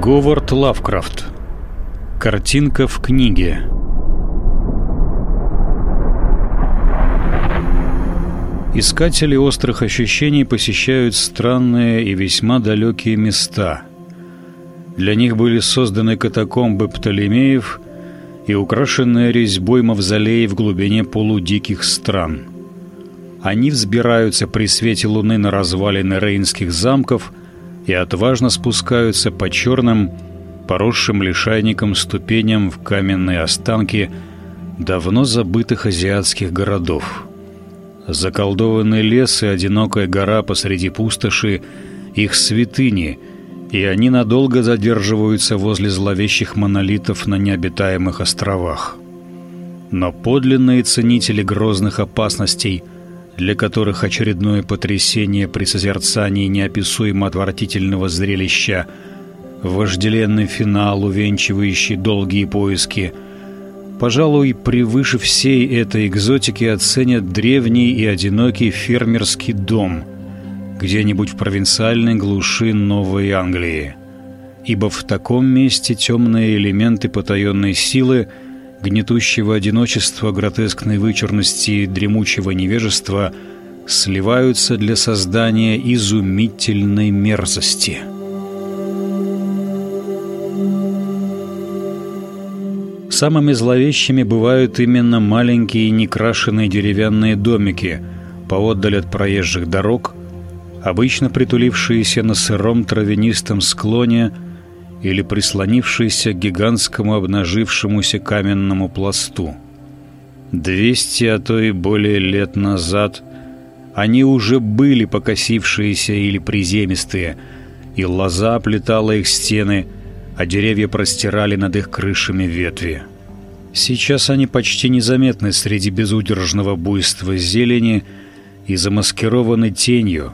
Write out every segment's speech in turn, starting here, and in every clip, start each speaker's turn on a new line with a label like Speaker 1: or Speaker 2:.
Speaker 1: Говард Лавкрафт. Картинка в книге. Искатели острых ощущений посещают странные и весьма далекие места. Для них были созданы катакомбы Птолемеев и украшенные резьбой мавзолеи в глубине полудиких стран. Они взбираются при свете луны на развалины рейнских замков и отважно спускаются по черным, поросшим лишайником ступеням в каменные останки давно забытых азиатских городов. Заколдованный лес и одинокая гора посреди пустоши — их святыни, и они надолго задерживаются возле зловещих монолитов на необитаемых островах. Но подлинные ценители грозных опасностей, для которых очередное потрясение при созерцании неописуемо отвратительного зрелища, вожделенный финал, увенчивающий долгие поиски — Пожалуй, превыше всей этой экзотики оценят древний и одинокий фермерский дом где-нибудь в провинциальной глуши Новой Англии. Ибо в таком месте темные элементы потаенной силы, гнетущего одиночества, гротескной вычурности и дремучего невежества сливаются для создания изумительной мерзости. Самыми зловещими бывают именно маленькие некрашенные деревянные домики, поотдаль от проезжих дорог, обычно притулившиеся на сыром травянистом склоне или прислонившиеся к гигантскому обнажившемуся каменному пласту. Двести, а то и более лет назад они уже были покосившиеся или приземистые, и лоза оплетала их стены – а деревья простирали над их крышами ветви. Сейчас они почти незаметны среди безудержного буйства зелени и замаскированы тенью,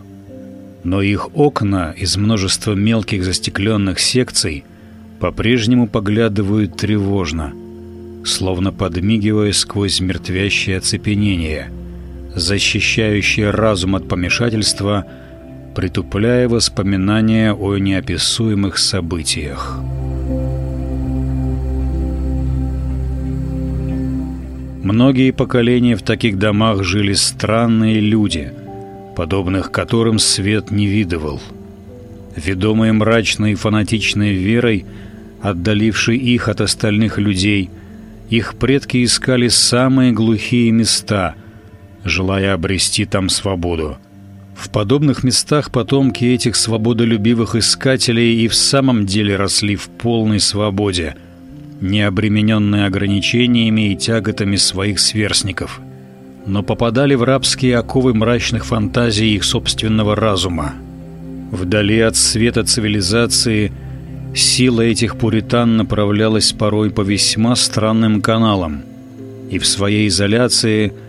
Speaker 1: но их окна из множества мелких застекленных секций по-прежнему поглядывают тревожно, словно подмигивая сквозь мертвящее оцепенение, защищающее разум от помешательства — притупляя воспоминания о неописуемых событиях. Многие поколения в таких домах жили странные люди, подобных которым свет не видывал. Ведомые мрачной и фанатичной верой, отдалившей их от остальных людей, их предки искали самые глухие места, желая обрести там свободу – в подобных местах потомки этих свободолюбивых искателей и в самом деле росли в полной свободе, не обремененные ограничениями и тяготами своих сверстников, но попадали в рабские оковы мрачных фантазий их собственного разума. Вдали от света цивилизации сила этих пуритан направлялась порой по весьма странным каналам, и в своей изоляции –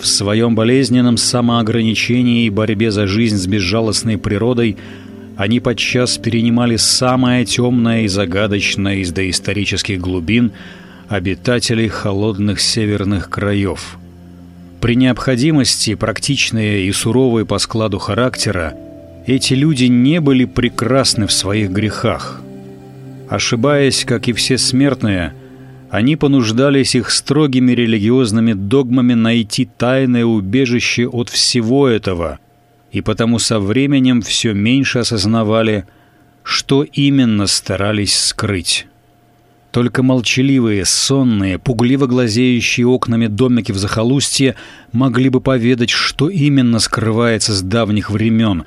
Speaker 1: в своем болезненном самоограничении и борьбе за жизнь с безжалостной природой они подчас перенимали самое темное и загадочное из доисторических глубин обитателей холодных северных краев. При необходимости, практичные и суровые по складу характера, эти люди не были прекрасны в своих грехах. Ошибаясь, как и все смертные – они понуждались их строгими религиозными догмами найти тайное убежище от всего этого, и потому со временем все меньше осознавали, что именно старались скрыть. Только молчаливые, сонные, пугливо глазеющие окнами домики в захолустье могли бы поведать, что именно скрывается с давних времен,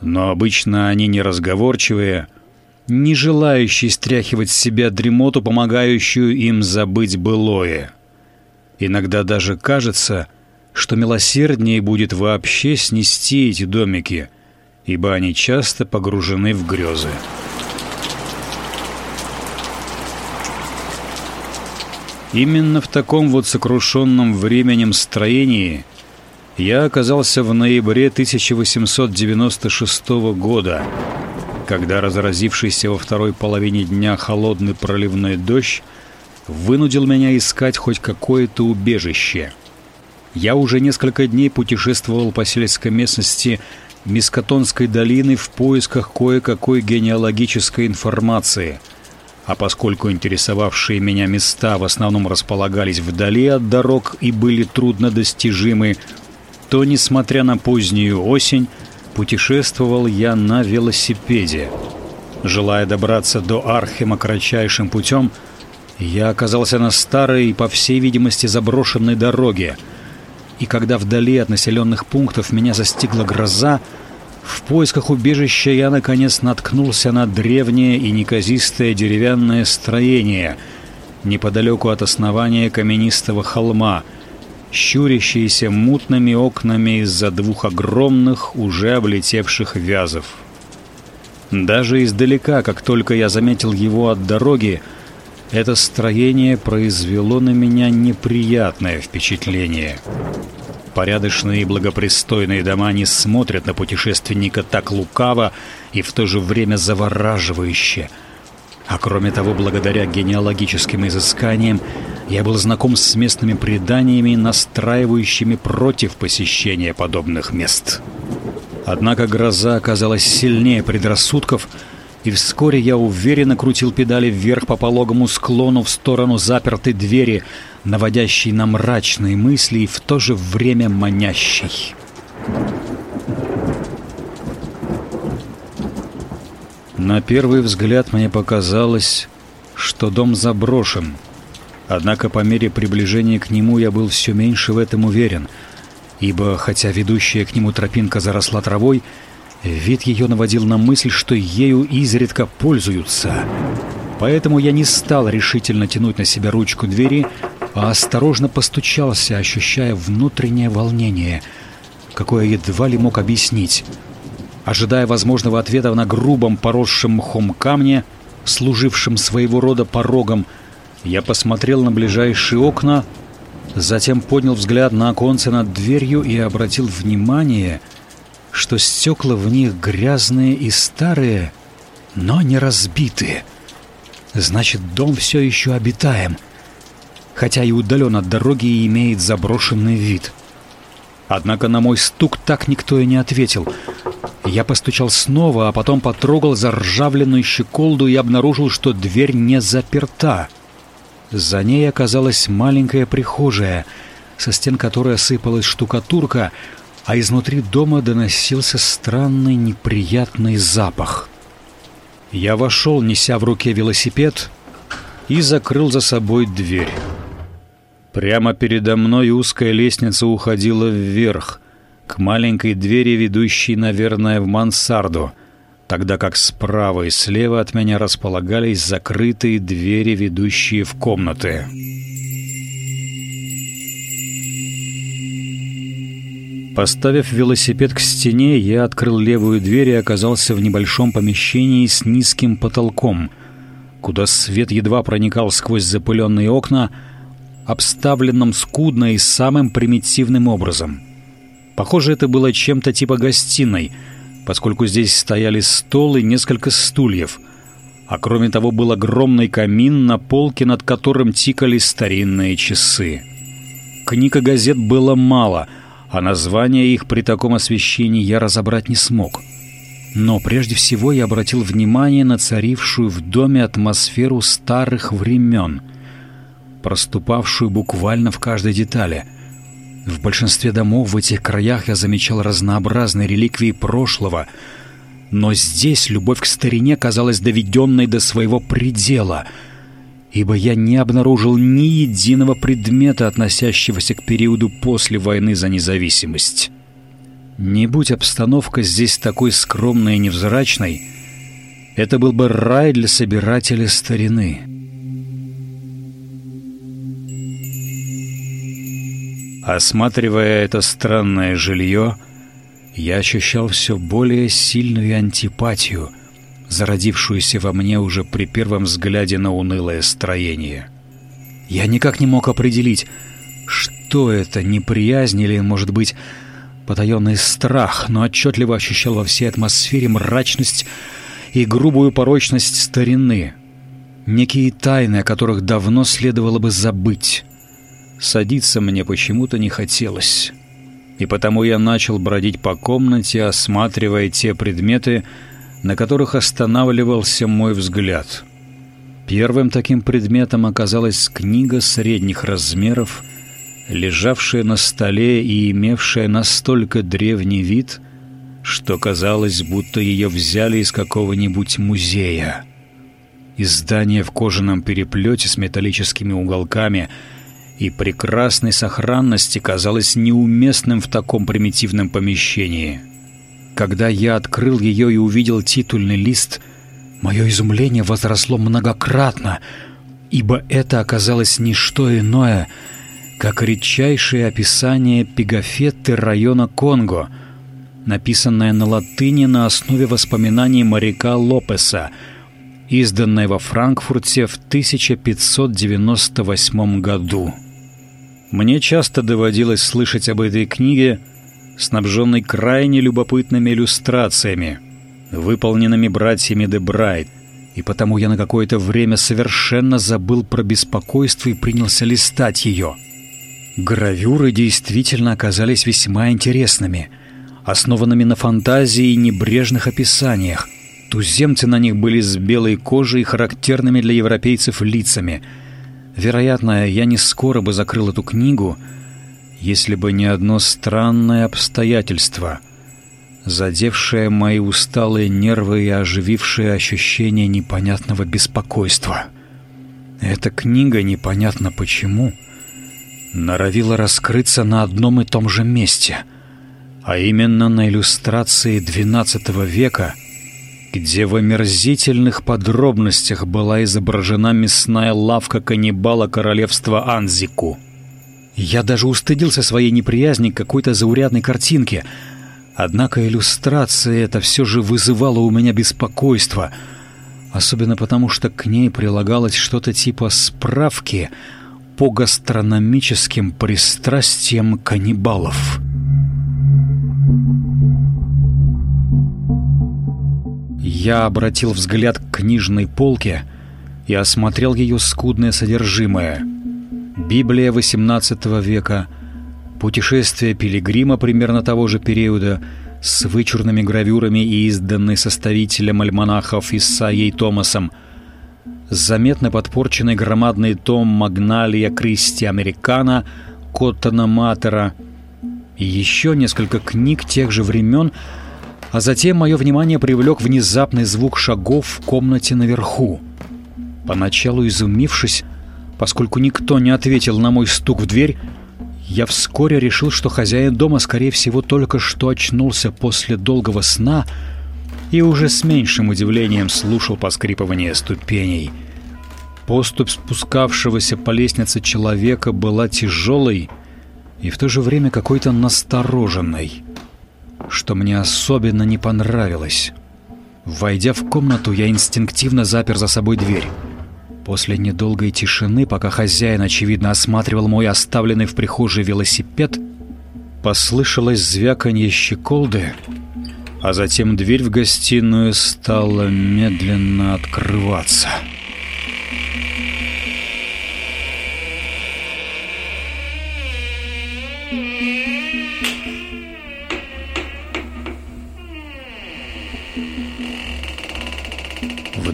Speaker 1: но обычно они неразговорчивые — не желающий стряхивать с себя дремоту, помогающую им забыть былое. Иногда даже кажется, что милосерднее будет вообще снести эти домики, ибо они часто погружены в грезы. Именно в таком вот сокрушенном временем строении я оказался в ноябре 1896 года, когда разразившийся во второй половине дня холодный проливной дождь вынудил меня искать хоть какое-то убежище. Я уже несколько дней путешествовал по сельской местности, Мискотонской долины в поисках кое-какой генеалогической информации. А поскольку интересовавшие меня места в основном располагались вдали от дорог и были труднодостижимы, то, несмотря на позднюю осень, путешествовал я на велосипеде. Желая добраться до Архема кратчайшим путем, я оказался на старой и, по всей видимости, заброшенной дороге. И когда вдали от населенных пунктов меня застигла гроза, в поисках убежища я, наконец, наткнулся на древнее и неказистое деревянное строение неподалеку от основания каменистого холма, щурящееся мутными окнами из-за двух огромных, уже облетевших вязов. Даже издалека, как только я заметил его от дороги, это строение произвело на меня неприятное впечатление. Порядочные и благопристойные дома не смотрят на путешественника так лукаво и в то же время завораживающе. А кроме того, благодаря генеалогическим изысканиям, я был знаком с местными преданиями, настраивающими против посещения подобных мест. Однако гроза оказалась сильнее предрассудков, и вскоре я уверенно крутил педали вверх по пологому склону в сторону запертой двери, наводящей на мрачные мысли и в то же время манящей. На первый взгляд мне показалось, что дом заброшен. Однако по мере приближения к нему я был все меньше в этом уверен — ибо, хотя ведущая к нему тропинка заросла травой, вид ее наводил на мысль, что ею изредка пользуются. Поэтому я не стал решительно тянуть на себя ручку двери, а осторожно постучался, ощущая внутреннее волнение, какое едва ли мог объяснить. Ожидая возможного ответа на грубом поросшем мхом камне, служившем своего рода порогом, я посмотрел на ближайшие окна — Затем поднял взгляд на оконце над дверью и обратил внимание, что стекла в них грязные и старые, но не разбитые. Значит, дом все еще обитаем, хотя и удален от дороги и имеет заброшенный вид. Однако на мой стук так никто и не ответил. Я постучал снова, а потом потрогал заржавленную щеколду и обнаружил, что дверь не заперта — за ней оказалась маленькая прихожая, со стен которой осыпалась штукатурка, а изнутри дома доносился странный неприятный запах. Я вошел, неся в руке велосипед, и закрыл за собой дверь. Прямо передо мной узкая лестница уходила вверх, к маленькой двери, ведущей, наверное, в мансарду — тогда как справа и слева от меня располагались закрытые двери, ведущие в комнаты. Поставив велосипед к стене, я открыл левую дверь и оказался в небольшом помещении с низким потолком, куда свет едва проникал сквозь запыленные окна, обставленном скудно и самым примитивным образом. Похоже, это было чем-то типа гостиной — поскольку здесь стояли стол и несколько стульев, а кроме того был огромный камин на полке, над которым тикали старинные часы. Книг и газет было мало, а названия их при таком освещении я разобрать не смог. Но прежде всего я обратил внимание на царившую в доме атмосферу старых времен, проступавшую буквально в каждой детали — в большинстве домов в этих краях я замечал разнообразные реликвии прошлого, но здесь любовь к старине казалась доведенной до своего предела, ибо я не обнаружил ни единого предмета, относящегося к периоду после войны за независимость. Не будь обстановка здесь такой скромной и невзрачной, это был бы рай для собирателя старины. Осматривая это странное жилье, я ощущал все более сильную антипатию, зародившуюся во мне уже при первом взгляде на унылое строение. Я никак не мог определить, что это, неприязнь или, может быть, потаенный страх, но отчетливо ощущал во всей атмосфере мрачность и грубую порочность старины, некие тайны, о которых давно следовало бы забыть. Садиться мне почему-то не хотелось. и потому я начал бродить по комнате, осматривая те предметы, на которых останавливался мой взгляд. Первым таким предметом оказалась книга средних размеров, лежавшая на столе и имевшая настолько древний вид, что казалось, будто ее взяли из какого-нибудь музея. Издание в кожаном переплете с металлическими уголками и прекрасной сохранности казалось неуместным в таком примитивном помещении. Когда я открыл ее и увидел титульный лист, мое изумление возросло многократно, ибо это оказалось не что иное, как редчайшее описание пигафетты района Конго, написанное на латыни на основе воспоминаний моряка Лопеса — изданной во Франкфурте в 1598 году. Мне часто доводилось слышать об этой книге, снабженной крайне любопытными иллюстрациями, выполненными братьями де Брайт, и потому я на какое-то время совершенно забыл про беспокойство и принялся листать ее. Гравюры действительно оказались весьма интересными, основанными на фантазии и небрежных описаниях – Туземцы на них были с белой кожей и характерными для европейцев лицами. Вероятно, я не скоро бы закрыл эту книгу, если бы не одно странное обстоятельство, задевшее мои усталые нервы и оживившее ощущение непонятного беспокойства. Эта книга, непонятно почему, норовила раскрыться на одном и том же месте, а именно на иллюстрации XII века — где в омерзительных подробностях была изображена мясная лавка каннибала королевства Анзику. Я даже устыдился своей неприязни к какой-то заурядной картинке, однако иллюстрация эта все же вызывала у меня беспокойство, особенно потому, что к ней прилагалось что-то типа справки по гастрономическим пристрастиям каннибалов. Я обратил взгляд к книжной полке и осмотрел ее скудное содержимое. Библия XVIII века, путешествие пилигрима примерно того же периода с вычурными гравюрами и изданный составителем альманахов Исаией Томасом, заметно подпорченный громадный том «Магналия Кристи Американа» Коттона Матера и еще несколько книг тех же времен — а затем мое внимание привлек внезапный звук шагов в комнате наверху. Поначалу изумившись, поскольку никто не ответил на мой стук в дверь, я вскоре решил, что хозяин дома, скорее всего, только что очнулся после долгого сна и уже с меньшим удивлением слушал поскрипывание ступеней. Поступь спускавшегося по лестнице человека была тяжелой и в то же время какой-то настороженной что мне особенно не понравилось. Войдя в комнату, я инстинктивно запер за собой дверь. После недолгой тишины, пока хозяин, очевидно, осматривал мой оставленный в прихожей велосипед, послышалось звяканье щеколды, а затем дверь в гостиную стала медленно открываться.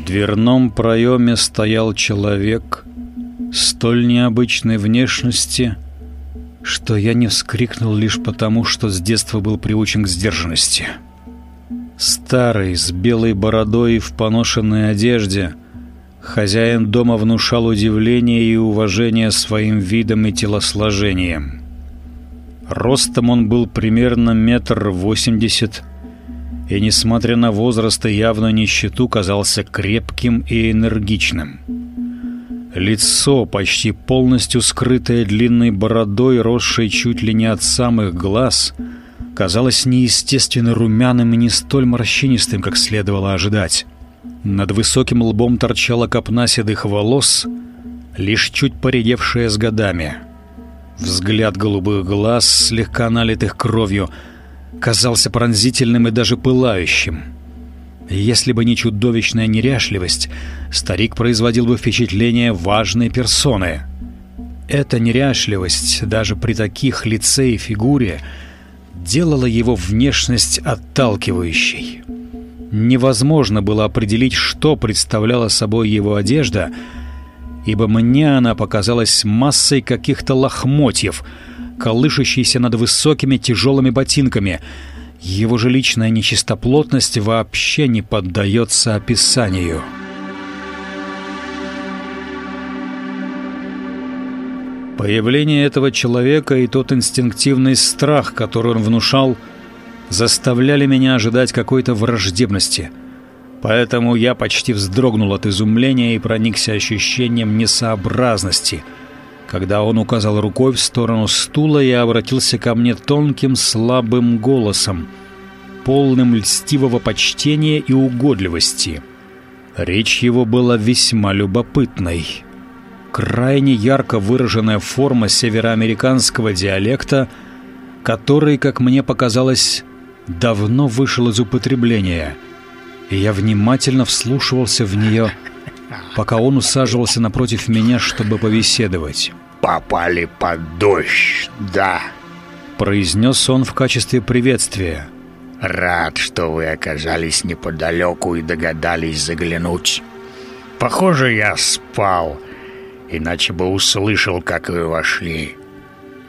Speaker 1: Дверном проеме стоял человек столь необычной внешности, что я не вскрикнул лишь потому, что с детства был приучен к сдержанности. Старый, с белой бородой и в поношенной одежде, хозяин дома внушал удивление и уважение своим видом и телосложением. Ростом он был примерно метр восемьдесят и, несмотря на возраст и явную нищету, казался крепким и энергичным. Лицо, почти полностью скрытое длинной бородой, росшей чуть ли не от самых глаз, казалось неестественно румяным и не столь морщинистым, как следовало ожидать. Над высоким лбом торчала копна седых волос, лишь чуть поредевшая с годами. Взгляд голубых глаз, слегка налитых кровью — казался пронзительным и даже пылающим. Если бы не чудовищная неряшливость, старик производил бы впечатление важной персоны. Эта неряшливость, даже при таких лице и фигуре, делало его внешность отталкивающей. Невозможно было определить, что представляла собой его одежда, ибо мне она показалась массой каких-то лохмотьев, колышущейся над высокими тяжелыми ботинками. Его же личная нечистоплотность вообще не поддается описанию. Появление этого человека и тот инстинктивный страх, который он внушал, заставляли меня ожидать какой-то враждебности. Поэтому я почти вздрогнул от изумления и проникся ощущением несообразности, когда он указал рукой в сторону стула и обратился ко мне тонким слабым голосом, полным льстивого почтения и угодливости. Речь его была весьма любопытной крайне ярко выраженная форма североамериканского диалекта, который, как мне показалось, давно вышел из употребления, и я внимательно вслушивался в нее, пока он усаживался напротив меня, чтобы побеседовать.
Speaker 2: «Попали под дождь, да», —
Speaker 1: произнес он в качестве приветствия.
Speaker 2: «Рад, что вы оказались неподалеку и догадались заглянуть. Похоже, я спал» иначе бы услышал, как вы вошли.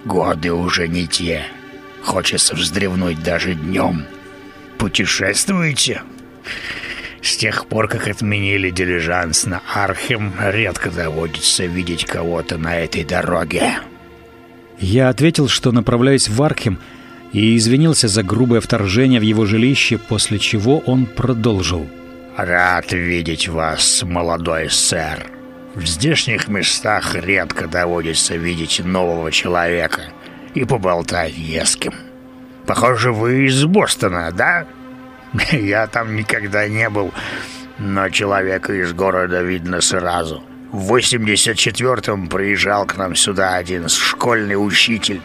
Speaker 2: Годы уже не те. Хочется вздревнуть даже днем. Путешествуете? С тех пор, как отменили дилижанс на Архем, редко доводится видеть кого-то на этой дороге.
Speaker 1: Я ответил, что направляюсь в Архем, и извинился за грубое вторжение в его жилище, после чего он продолжил.
Speaker 2: «Рад видеть вас, молодой сэр. В здешних местах редко доводится видеть нового человека и поболтать не с кем. Похоже, вы из Бостона, да? Я там никогда не был, но человека из города видно сразу. В 84-м приезжал к нам сюда один школьный учитель.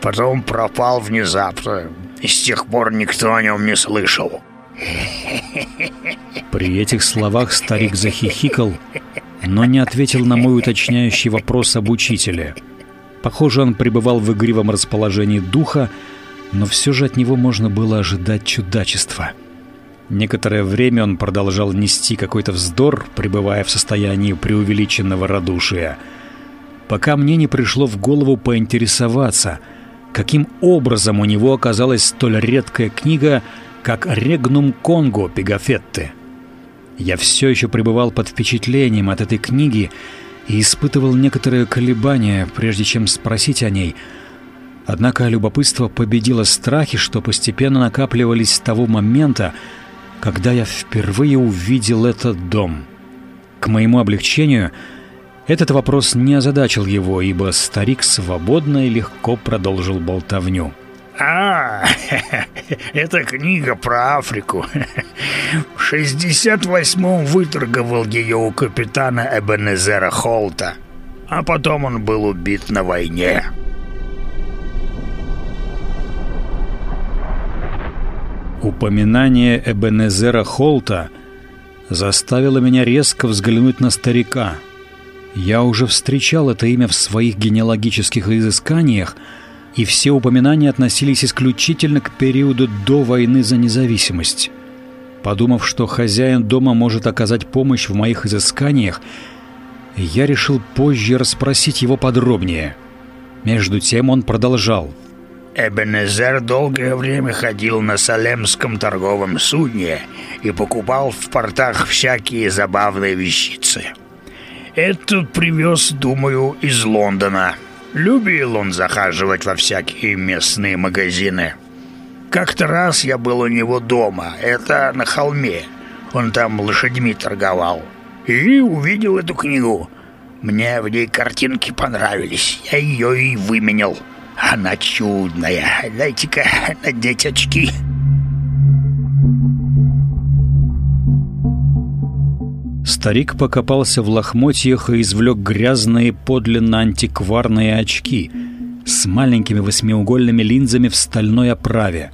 Speaker 2: Потом пропал внезапно, и с тех пор никто о нем не слышал.
Speaker 1: При этих словах старик захихикал, но не ответил на мой уточняющий вопрос об учителе. Похоже, он пребывал в игривом расположении духа, но все же от него можно было ожидать чудачества. Некоторое время он продолжал нести какой-то вздор, пребывая в состоянии преувеличенного радушия, пока мне не пришло в голову поинтересоваться, каким образом у него оказалась столь редкая книга, как «Регнум Конго» Пегафетте. Я все еще пребывал под впечатлением от этой книги и испытывал некоторые колебания, прежде чем спросить о ней. Однако любопытство победило страхи, что постепенно накапливались с того момента, когда я впервые увидел этот дом. К моему облегчению, этот вопрос не озадачил его, ибо старик свободно и легко продолжил болтовню.
Speaker 2: А, это книга про Африку. В 68-м выторговал ее у капитана Эбенезера Холта, а потом он был убит на войне.
Speaker 1: Упоминание Эбенезера Холта заставило меня резко взглянуть на старика. Я уже встречал это имя в своих генеалогических изысканиях, и все упоминания относились исключительно к периоду до войны за независимость. Подумав, что хозяин дома может оказать помощь в моих изысканиях, я решил позже расспросить его подробнее. Между тем он продолжал.
Speaker 2: Эбенезер долгое время ходил на Салемском торговом судне и покупал в портах всякие забавные вещицы. Этот привез, думаю, из Лондона. Любил он захаживать во всякие местные магазины. Как-то раз я был у него дома, это на холме. Он там лошадьми торговал. И увидел эту книгу. Мне в ней картинки понравились. Я ее и выменял. Она чудная. Дайте-ка надеть очки.
Speaker 1: Старик покопался в лохмотьях и извлек грязные подлинно антикварные очки с маленькими восьмиугольными линзами в стальной оправе.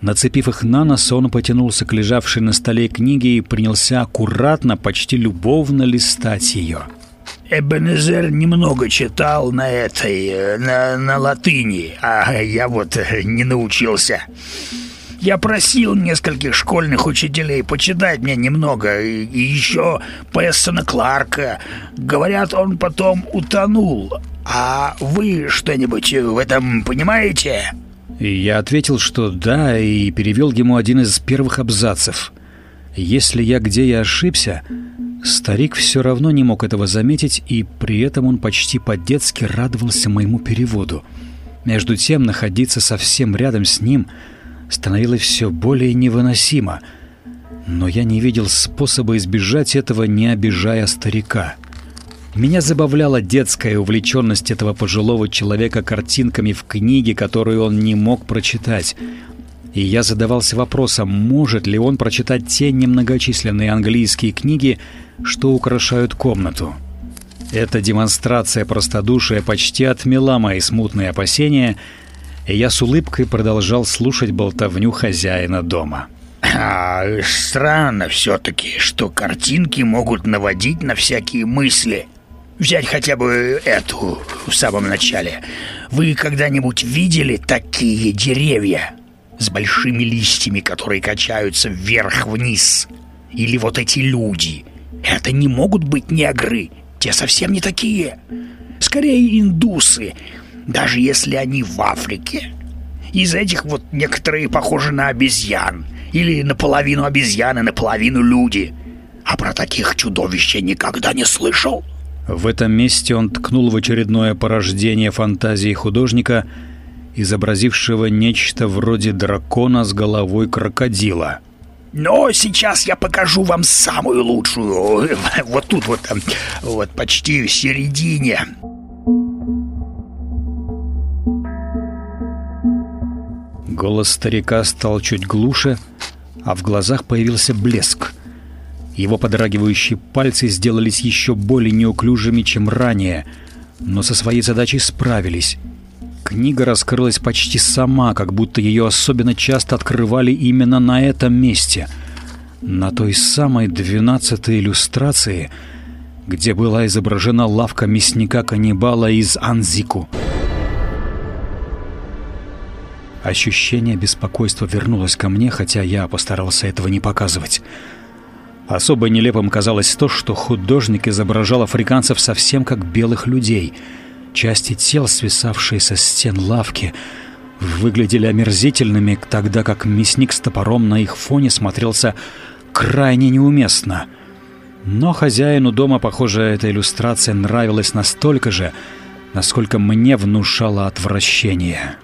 Speaker 1: Нацепив их на нос, он потянулся к лежавшей на столе книге и принялся аккуратно, почти любовно листать ее.
Speaker 2: Эбенезер немного читал на этой, э, на, на латыни, а я вот э, не научился. Я просил нескольких школьных учителей почитать мне немного, и, и еще Пессона Кларка. Говорят, он потом утонул. А вы что-нибудь в этом понимаете?»
Speaker 1: Я ответил, что да, и перевел ему один из первых абзацев. Если я где и ошибся, Старик все равно не мог этого заметить, и при этом он почти по-детски радовался моему переводу. Между тем, находиться совсем рядом с ним становилось все более невыносимо, но я не видел способа избежать этого, не обижая старика. Меня забавляла детская увлеченность этого пожилого человека картинками в книге, которую он не мог прочитать — и я задавался вопросом, может ли он прочитать те немногочисленные английские книги, что украшают комнату. Эта демонстрация простодушия почти отмела мои смутные опасения, и я с улыбкой продолжал слушать болтовню хозяина дома.
Speaker 2: А, странно все-таки, что картинки могут наводить на всякие мысли. Взять хотя бы эту в самом начале. Вы когда-нибудь видели такие деревья? С большими листьями, которые качаются вверх-вниз. Или вот эти люди. Это не могут быть негры. Те совсем не такие. Скорее индусы, даже если они в Африке. Из этих вот некоторые похожи на обезьян. Или наполовину обезьяны, наполовину люди. А про таких чудовищ я никогда не слышал.
Speaker 1: В этом месте он ткнул в очередное порождение фантазии художника – изобразившего нечто вроде дракона с головой крокодила.
Speaker 2: Но сейчас я покажу вам самую лучшую. Вот тут вот, вот почти в середине.
Speaker 1: Голос старика стал чуть глуше, а в глазах появился блеск. Его подрагивающие пальцы сделались еще более неуклюжими, чем ранее, но со своей задачей справились. Книга раскрылась почти сама, как будто ее особенно часто открывали именно на этом месте. На той самой двенадцатой иллюстрации, где была изображена лавка мясника-каннибала из Анзику. Ощущение беспокойства вернулось ко мне, хотя я постарался этого не показывать. Особо нелепым казалось то, что художник изображал африканцев совсем как белых людей — Части тел, свисавшие со стен лавки, выглядели омерзительными, тогда как мясник с топором на их фоне смотрелся крайне неуместно. Но хозяину дома, похоже, эта иллюстрация нравилась настолько же, насколько мне внушало отвращение.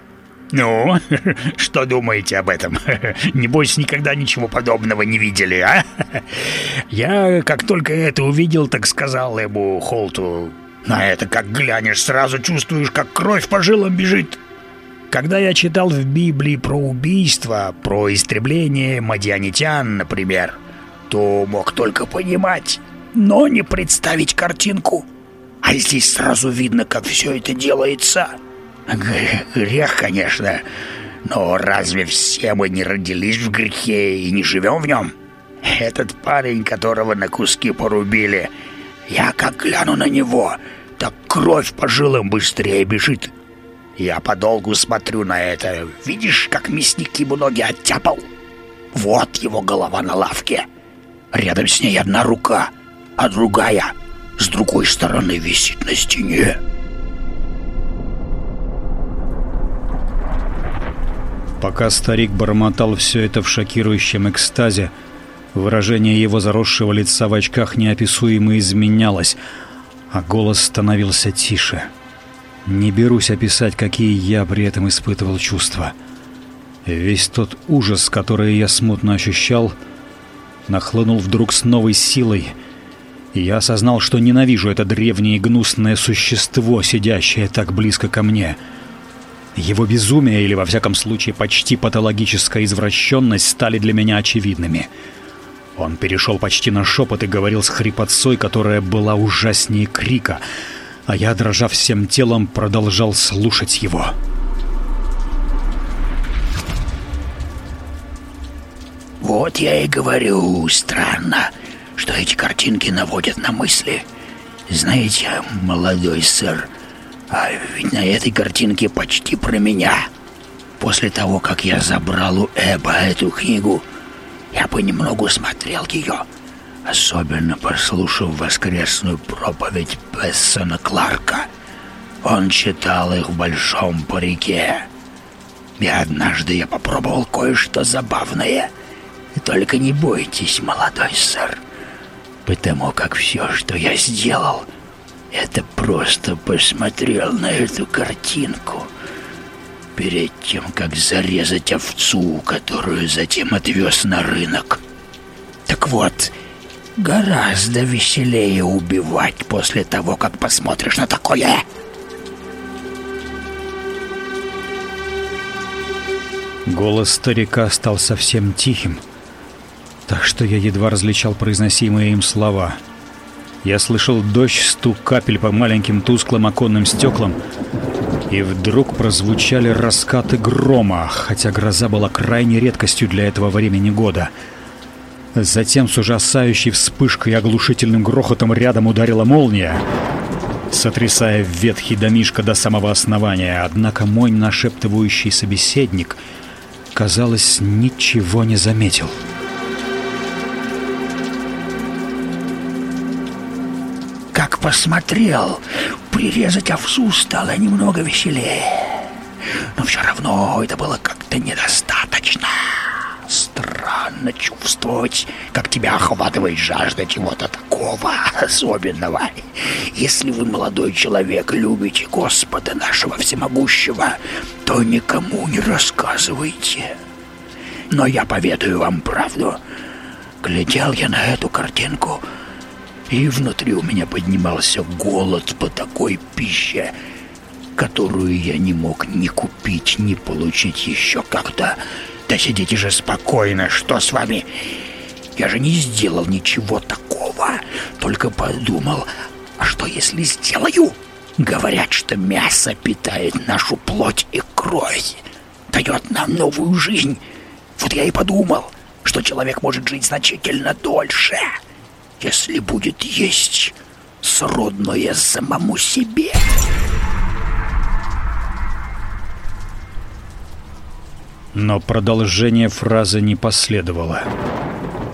Speaker 2: «Ну, что думаете об этом? Небось, никогда ничего подобного не видели, а?» Я, как только это увидел, так сказал ему Холту, на это, как глянешь, сразу чувствуешь, как кровь по жилам бежит. Когда я читал в Библии про убийство, про истребление мадианитян, например, то мог только понимать, но не представить картинку. А здесь сразу видно, как все это делается. Грех, конечно, но разве все мы не родились в грехе и не живем в нем? Этот парень, которого на куски порубили, я как гляну на него, так кровь по жилам быстрее бежит. Я подолгу смотрю на это. Видишь, как мясник ему ноги оттяпал? Вот его голова на лавке. Рядом с ней одна рука, а другая с другой стороны висит на стене.
Speaker 1: Пока старик бормотал все это в шокирующем экстазе, выражение его заросшего лица в очках неописуемо изменялось, а голос становился тише. Не берусь описать, какие я при этом испытывал чувства. Весь тот ужас, который я смутно ощущал, нахлынул вдруг с новой силой, и я осознал, что ненавижу это древнее и гнусное существо, сидящее так близко ко мне. Его безумие, или во всяком случае почти патологическая извращенность, стали для меня очевидными — он перешел почти на шепот и говорил с хрипотцой, которая была ужаснее крика, а я, дрожа всем телом, продолжал слушать его.
Speaker 2: «Вот я и говорю, странно, что эти картинки наводят на мысли. Знаете, молодой сэр, а ведь на этой картинке почти про меня. После того, как я забрал у Эба эту книгу, я понемногу смотрел ее, особенно послушав воскресную проповедь Бессона Кларка. Он читал их в большом парике. И однажды я попробовал кое-что забавное. И только не бойтесь, молодой сэр, потому как все, что я сделал, это просто посмотрел на эту картинку перед тем, как зарезать овцу, которую затем отвез на рынок. Так вот, гораздо веселее убивать после того, как посмотришь на такое.
Speaker 1: Голос старика стал совсем тихим, так что я едва различал произносимые им слова. Я слышал дождь, стук капель по маленьким тусклым оконным стеклам, и вдруг прозвучали раскаты грома, хотя гроза была крайней редкостью для этого времени года. Затем с ужасающей вспышкой и оглушительным грохотом рядом ударила молния, сотрясая ветхий домишко до самого основания. Однако мой нашептывающий собеседник, казалось, ничего не заметил.
Speaker 2: — посмотрел, прирезать овсу стало немного веселее. Но все равно это было как-то недостаточно. Странно чувствовать, как тебя охватывает жажда чего-то такого особенного. Если вы, молодой человек, любите Господа нашего всемогущего, то никому не рассказывайте. Но я поведаю вам правду. Глядел я на эту картинку — и внутри у меня поднимался голод по такой пище, которую я не мог ни купить, ни получить еще как-то. Да сидите же спокойно, что с вами? Я же не сделал ничего такого, только подумал, а что если сделаю? Говорят, что мясо питает нашу плоть и кровь, дает нам новую жизнь. Вот я и подумал, что человек может жить значительно дольше если будет есть сродное самому себе.
Speaker 1: Но продолжение фразы не последовало.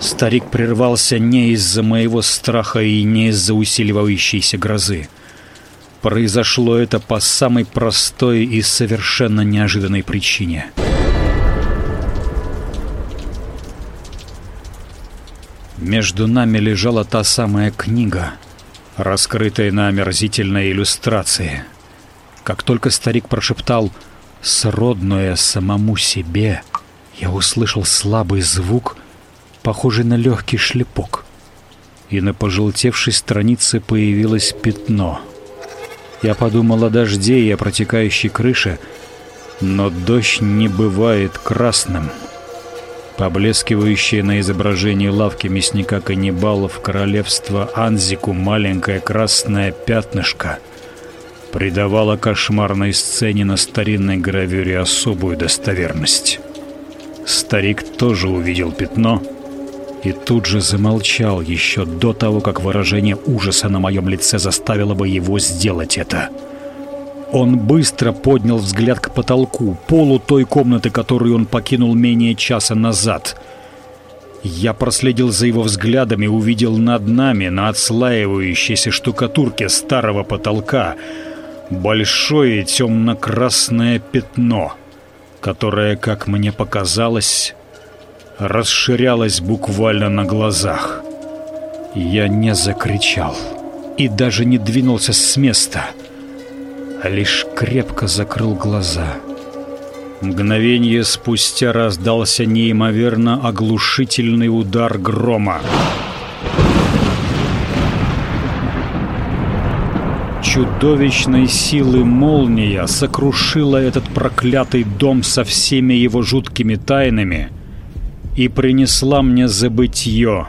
Speaker 1: Старик прервался не из-за моего страха и не из-за усиливающейся грозы. Произошло это по самой простой и совершенно неожиданной причине — Между нами лежала та самая книга, раскрытая на омерзительной иллюстрации. Как только старик прошептал «сродное самому себе», я услышал слабый звук, похожий на легкий шлепок. И на пожелтевшей странице появилось пятно. Я подумал о дожде и о протекающей крыше, но дождь не бывает красным — Поблескивающее на изображении лавки мясника каннибалов королевства Анзику маленькое красное пятнышко придавало кошмарной сцене на старинной гравюре особую достоверность. Старик тоже увидел пятно и тут же замолчал еще до того, как выражение ужаса на моем лице заставило бы его сделать это. — он быстро поднял взгляд к потолку, полу той комнаты, которую он покинул менее часа назад. Я проследил за его взглядом и увидел над нами, на отслаивающейся штукатурке старого потолка, большое темно-красное пятно, которое, как мне показалось, расширялось буквально на глазах. Я не закричал и даже не двинулся с места — а лишь крепко закрыл глаза. Мгновение спустя раздался неимоверно оглушительный удар грома. Чудовищной силы молния сокрушила этот проклятый дом со всеми его жуткими тайнами и принесла мне забытье,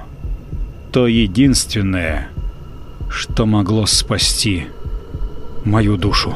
Speaker 1: то единственное, что могло спасти мою душу.